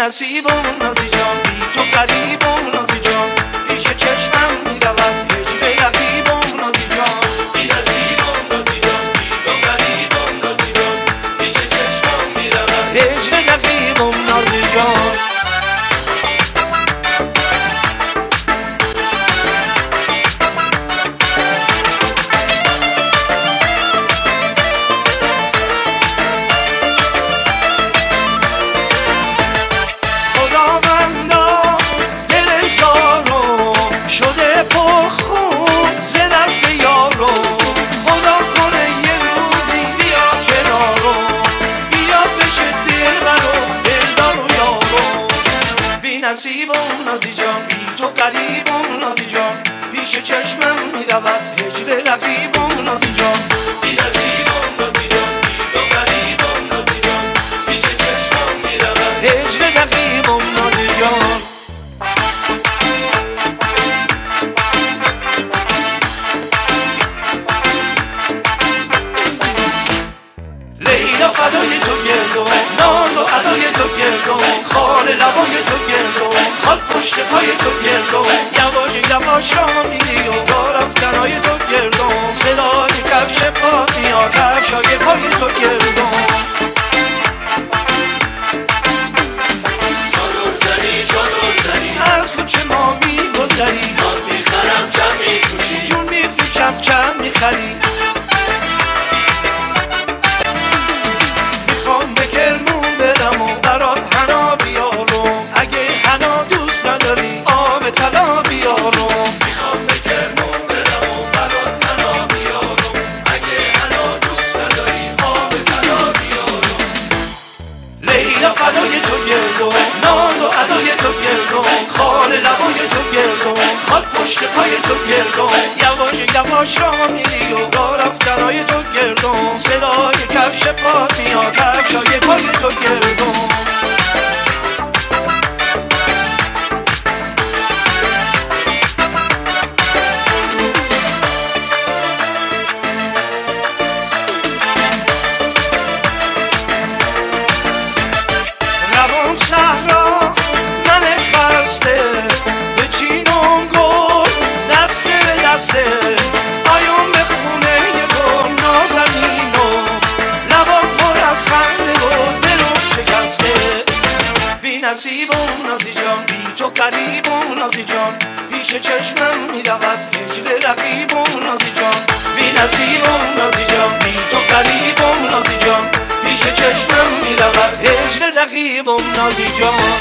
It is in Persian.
نصیبم نازی جان بی تو قریبم نازی جان پیش چشمم می‌رود نصیبم نازی جان بی تو قریبم نازی جان. پیش چشمم می‌رود هجر رقیبم نازی جان. بی نصیبم نازی جان بی تو قریبم نازی جان. پیش چشمم می‌رود. هجر رقیبم نازی جان. لیلا فدای تو گردم ناز و ادای تو گردم لبای تو گردم خال پشت پای تو گردم یواش یواش را میری و رفتنای تو گردم صدای کفش پات میاد کفشای پای تو گردم چادر زنی چادر زنی. از کوچه ما میگذری. ناز می‌خرم چند میفروشی؟ جون میفروشم چند می‌خری؟ پشت پای تو گردم یواش یواش را میری و دسته پیام به خونه تو نازنینم لبا پر از خنده و دلم شکسته. بی نصیبم نازی جان بی تو قریبم نازی جان. پیش چشمم می‌رود هجر رقیبم نازی جان. بی نصیبم نازی جان بی تو قریبم نازی جان. پیش چشمم می‌رود هجر رقیبم نازی جان.